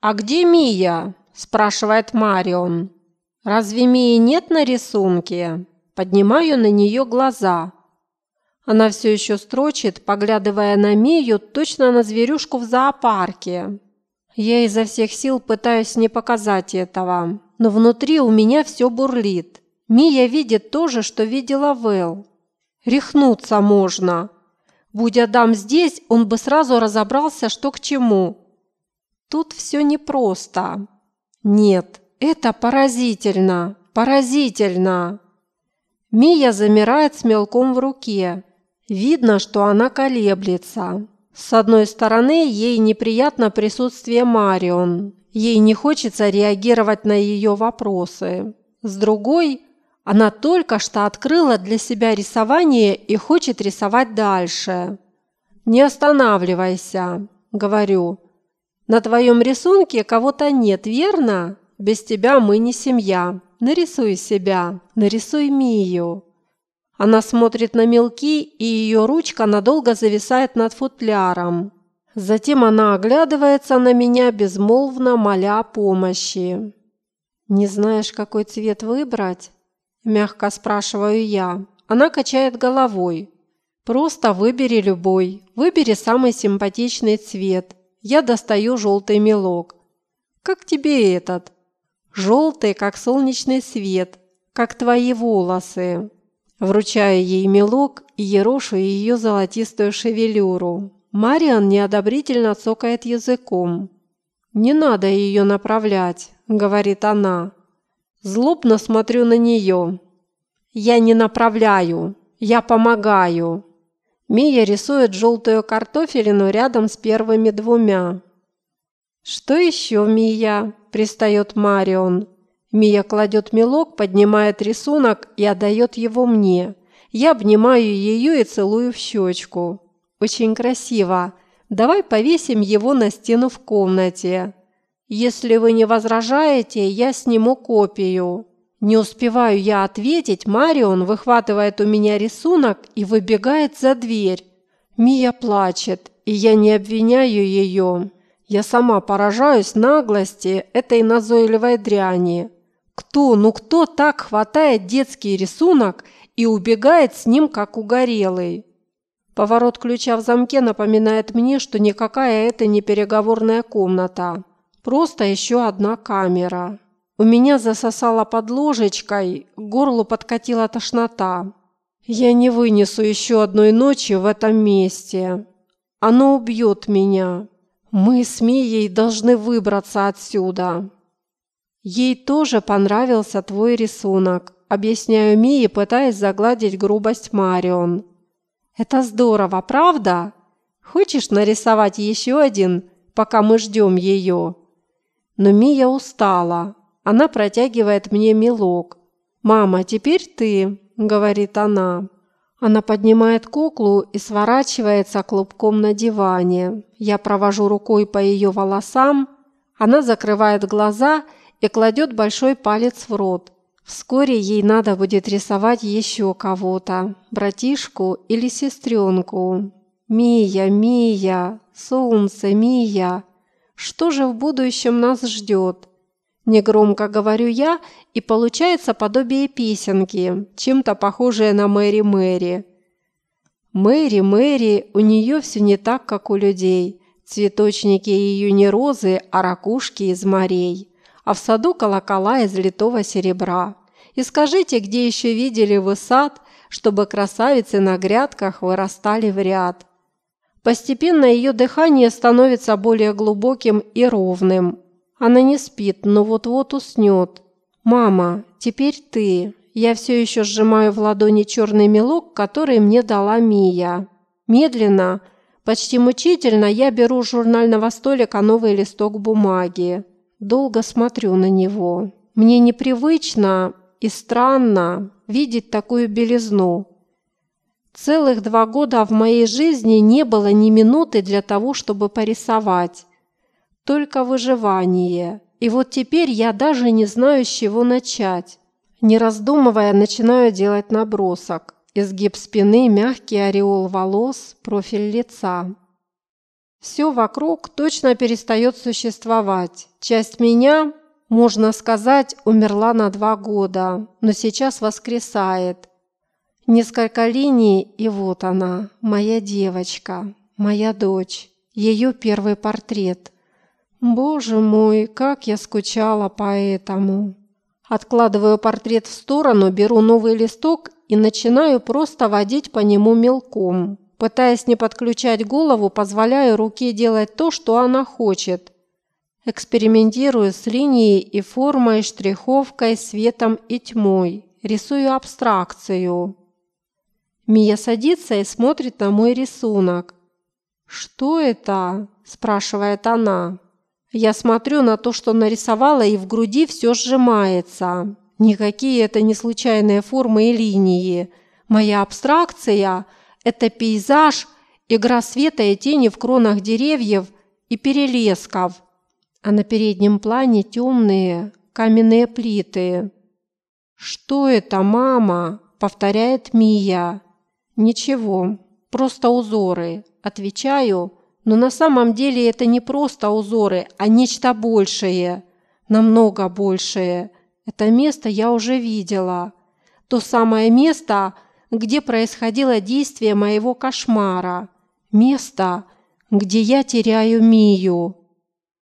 «А где Мия?» – спрашивает Марион. «Разве Мии нет на рисунке?» Поднимаю на нее глаза. Она все еще строчит, поглядывая на Мию, точно на зверюшку в зоопарке. Я изо всех сил пытаюсь не показать этого, но внутри у меня все бурлит. Мия видит то же, что видела Вэл. Рехнуться можно. Будь Адам здесь, он бы сразу разобрался, что к чему. Тут все непросто. Нет, это поразительно, поразительно. Мия замирает с мелком в руке. Видно, что она колеблется. С одной стороны, ей неприятно присутствие Марион. Ей не хочется реагировать на ее вопросы. С другой, она только что открыла для себя рисование и хочет рисовать дальше. «Не останавливайся», – говорю. «На твоем рисунке кого-то нет, верно? Без тебя мы не семья. Нарисуй себя, нарисуй Мию». Она смотрит на мелки, и ее ручка надолго зависает над футляром. Затем она оглядывается на меня, безмолвно моля о помощи. «Не знаешь, какой цвет выбрать?» – мягко спрашиваю я. Она качает головой. «Просто выбери любой. Выбери самый симпатичный цвет. Я достаю желтый мелок. Как тебе этот? Желтый, как солнечный свет, как твои волосы. Вручаю ей мелок и ерошу ее золотистую шевелюру. Мариан неодобрительно цокает языком. «Не надо ее направлять», – говорит она. Злобно смотрю на нее. «Я не направляю, я помогаю». Мия рисует желтую картофелину рядом с первыми двумя. «Что еще, Мия?» – пристает Марион. Мия кладет мелок, поднимает рисунок и отдает его мне. Я обнимаю ее и целую в щечку. «Очень красиво. Давай повесим его на стену в комнате. Если вы не возражаете, я сниму копию». Не успеваю я ответить, Марион выхватывает у меня рисунок и выбегает за дверь. Мия плачет, и я не обвиняю ее. Я сама поражаюсь наглости этой назойливой дряни. Кто, ну кто так хватает детский рисунок и убегает с ним, как угорелый? Поворот ключа в замке напоминает мне, что никакая это не переговорная комната. Просто еще одна камера. У меня засосало под ложечкой, к горлу подкатила тошнота. Я не вынесу еще одной ночи в этом месте. Оно убьет меня. Мы с Мией должны выбраться отсюда. Ей тоже понравился твой рисунок, объясняю Мии, пытаясь загладить грубость Марион. Это здорово, правда? Хочешь нарисовать еще один, пока мы ждем ее? Но Мия устала. Она протягивает мне мелок. «Мама, теперь ты», – говорит она. Она поднимает куклу и сворачивается клубком на диване. Я провожу рукой по ее волосам. Она закрывает глаза и кладет большой палец в рот. Вскоре ей надо будет рисовать еще кого-то, братишку или сестренку. Мия, Мия, солнце, Мия. Что же в будущем нас ждет? Негромко говорю я, и получается подобие песенки, чем-то похожее на Мэри Мэри. Мэри Мэри, у нее все не так, как у людей. Цветочники ее не розы, а ракушки из морей. А в саду колокола из литого серебра. И скажите, где еще видели вы сад, чтобы красавицы на грядках вырастали в ряд? Постепенно ее дыхание становится более глубоким и ровным. Она не спит, но вот-вот уснет. «Мама, теперь ты». Я все еще сжимаю в ладони черный мелок, который мне дала Мия. Медленно, почти мучительно, я беру с журнального столика новый листок бумаги. Долго смотрю на него. Мне непривычно и странно видеть такую белизну. Целых два года в моей жизни не было ни минуты для того, чтобы порисовать только выживание. И вот теперь я даже не знаю, с чего начать. Не раздумывая, начинаю делать набросок. Изгиб спины, мягкий ореол волос, профиль лица. Все вокруг точно перестает существовать. Часть меня, можно сказать, умерла на два года, но сейчас воскресает. Несколько линий, и вот она, моя девочка, моя дочь, ее первый портрет. Боже мой, как я скучала по этому. Откладываю портрет в сторону, беру новый листок и начинаю просто водить по нему мелком. Пытаясь не подключать голову, позволяю руке делать то, что она хочет. Экспериментирую с линией и формой, штриховкой, светом и тьмой. Рисую абстракцию. Мия садится и смотрит на мой рисунок. «Что это?» – спрашивает она. Я смотрю на то, что нарисовала, и в груди все сжимается. Никакие это не случайные формы и линии. Моя абстракция – это пейзаж, игра света и тени в кронах деревьев и перелесков. А на переднем плане темные каменные плиты. «Что это, мама?» – повторяет Мия. «Ничего, просто узоры», – отвечаю – но на самом деле это не просто узоры, а нечто большее, намного большее. Это место я уже видела. То самое место, где происходило действие моего кошмара. Место, где я теряю Мию.